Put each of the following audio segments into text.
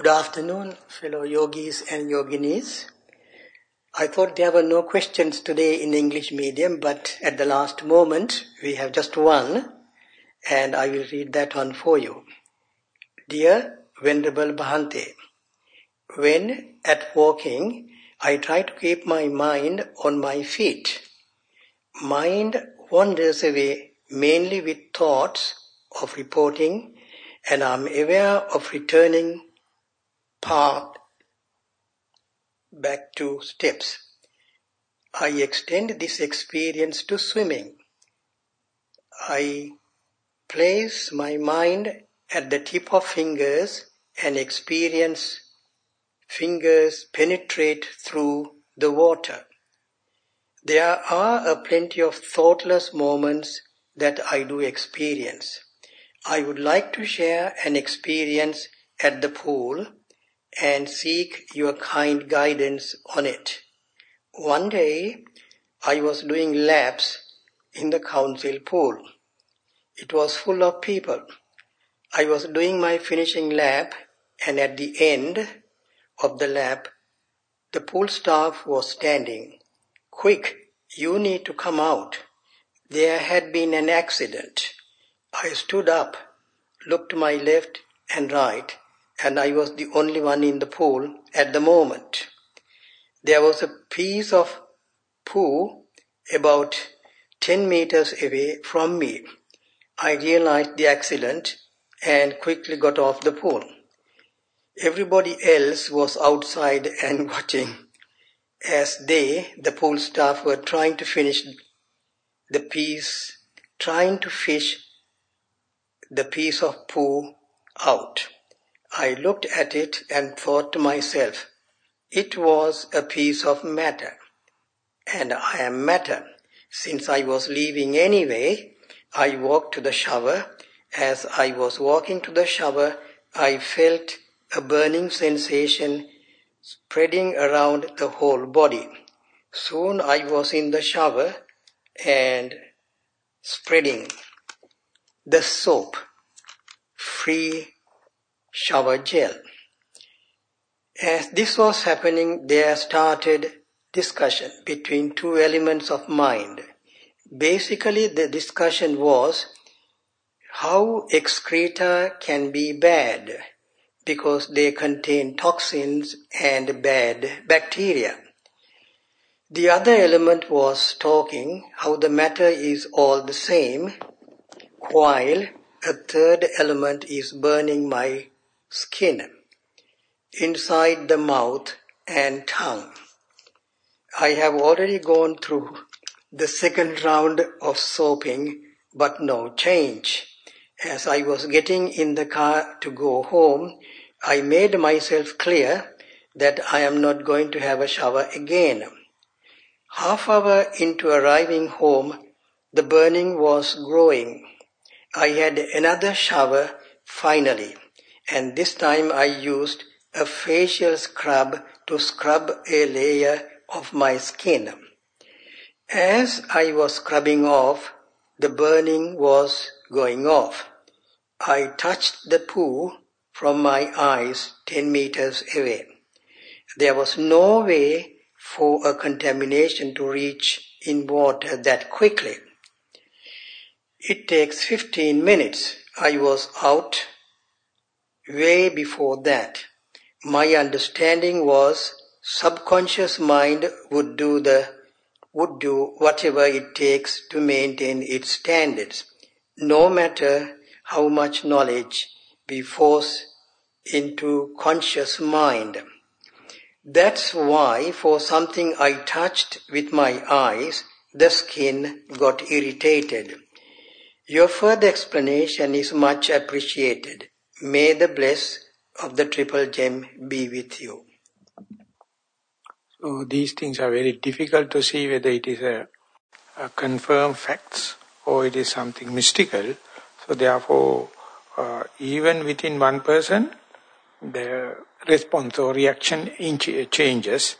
Good afternoon, fellow yogis and yoginis. I thought there were no questions today in English medium, but at the last moment we have just one, and I will read that one for you. Dear Venerable Bhante, when at walking, I try to keep my mind on my feet. Mind wanders away mainly with thoughts of reporting, and I'm aware of returning path back to steps. I extend this experience to swimming. I place my mind at the tip of fingers and experience fingers penetrate through the water. There are a plenty of thoughtless moments that I do experience. I would like to share an experience at the pool and seek your kind guidance on it. One day, I was doing laps in the council pool. It was full of people. I was doing my finishing lap and at the end of the lap, the pool staff was standing. Quick, you need to come out. There had been an accident. I stood up, looked to my left and right and I was the only one in the pool at the moment. There was a piece of poo about 10 meters away from me. I realized the accident and quickly got off the pool. Everybody else was outside and watching as they, the pool staff, were trying to finish the piece, trying to fish the piece of poo out. I looked at it and thought to myself, it was a piece of matter. And I am matter. Since I was leaving anyway, I walked to the shower. As I was walking to the shower, I felt a burning sensation spreading around the whole body. Soon I was in the shower and spreading the soap free shower gel. As this was happening, there started discussion between two elements of mind. Basically, the discussion was how excreta can be bad because they contain toxins and bad bacteria. The other element was talking how the matter is all the same, while a third element is burning my skin, inside the mouth and tongue. I have already gone through the second round of soaping, but no change. As I was getting in the car to go home, I made myself clear that I am not going to have a shower again. Half hour into arriving home, the burning was growing. I had another shower finally and this time I used a facial scrub to scrub a layer of my skin. As I was scrubbing off, the burning was going off. I touched the poo from my eyes 10 meters away. There was no way for a contamination to reach in water that quickly. It takes 15 minutes. I was out way before that. My understanding was subconscious mind would do the would do whatever it takes to maintain its standards, no matter how much knowledge we force into conscious mind. That's why for something I touched with my eyes, the skin got irritated. Your further explanation is much appreciated. May the bless of the triple gem be with you. So these things are very difficult to see whether it is a, a confirmed facts or it is something mystical. So therefore, uh, even within one person, the response or reaction changes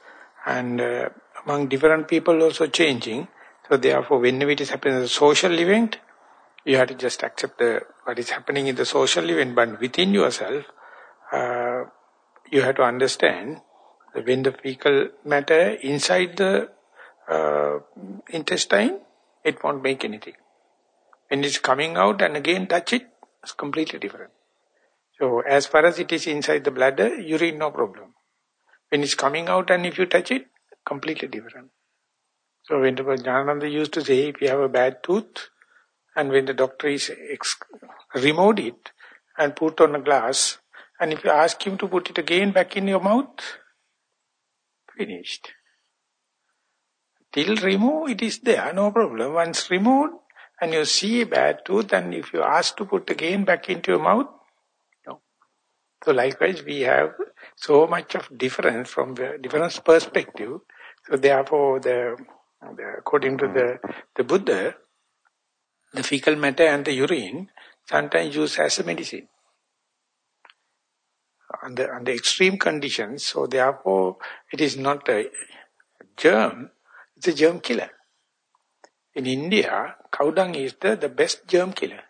and uh, among different people also changing. So therefore, whenever it is happening as a social event, you have to just accept the, what is happening in the social event, but within yourself, uh, you have to understand that when the fecal matter inside the uh, intestine, it won't make anything. When it's coming out and again touch it, it's completely different. So as far as it is inside the bladder, urine no problem. When it's coming out and if you touch it, completely different. So when the Jnananda used to say, if you have a bad tooth, and when the doctor is removed it and put on a glass, and if you ask him to put it again back in your mouth, finished. Till remove, it is there, no problem. Once removed, and you see a bad tooth, and if you ask to put again back into your mouth, no. So likewise, we have so much of difference from the different perspective. So therefore, the, the according to the, the Buddha, the fecal matter and the urine sometimes used as a medicine. Under, under extreme conditions, so therefore it is not a germ, it's a germ killer. In India, cow dung is the, the best germ killer.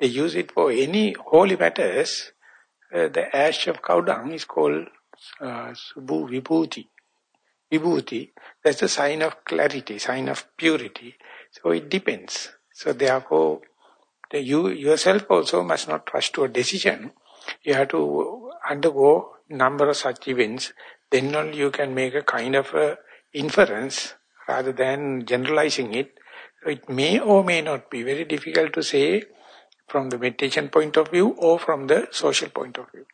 They use it for any holy matters. Uh, the ash of cow dung is called uh, subhu vibhuti. Vibhuti, that's a sign of clarity, sign of purity. So it depends. So therefore, the, you yourself also must not rush to a decision. You have to undergo number of such events. Then only you can make a kind of a inference rather than generalizing it. It may or may not be very difficult to say from the meditation point of view or from the social point of view.